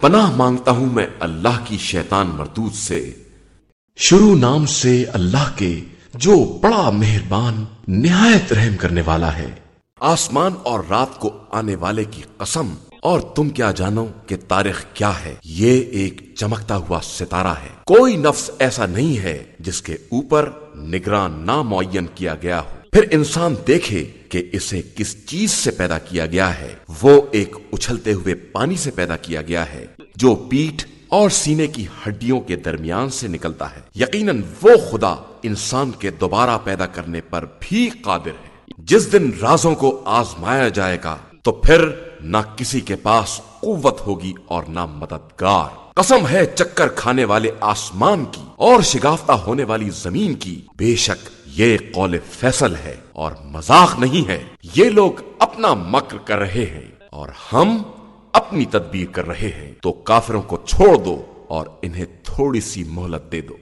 پناہ مانگتا ہوں میں اللہ کی شیطان مردود سے۔ شروع نام سے اللہ کے جو بڑا مہربان، نہایت رحم کرنے والا ہے۔ آسمان اور رات کو آنے والے کی قسم، اور تم کیا جانو کہ تاریخ کیا ہے؟ یہ ایک چمکتا ہوا ستارہ ہے۔ کوئی نفس ایسا نہیں ہے جس کے اوپر نگران نہ معین کیا گیا ہو۔ پھر انسان دیکھے کہ اسے کس چیز سے پیدا کیا گیا ہے؟ وہ ایک اچھلتے ہوئے پانی سے پیدا کیا گیا ہے، جو پیٹھ اور سینے کی ہڈیوں کے درمیان سے نکلتا ہے۔ یقیناً وہ خدا انسان کے دوبارہ پیدا کرنے پر بھی قادر ہے۔ جس دن رازوں کو آزمایا جائے گا، تو پھر نہ کسی کے پاس قوت ہوگی اور نہ مددگار۔ قسم ہے چکر کھانے والے آسمان کی اور شگافتہ ہونے والی زمین کی۔ بے شک یہ قول فیصل ہے اور مذاق نہیں ہے۔ یہ لوگ اپنا مکر کر رہے ہیں اور ہم اپنی تدبیر کر رہے ہیں۔ تو کافروں کو چھوڑ دو اور انہیں تھوڑی سی مہلت دے دو۔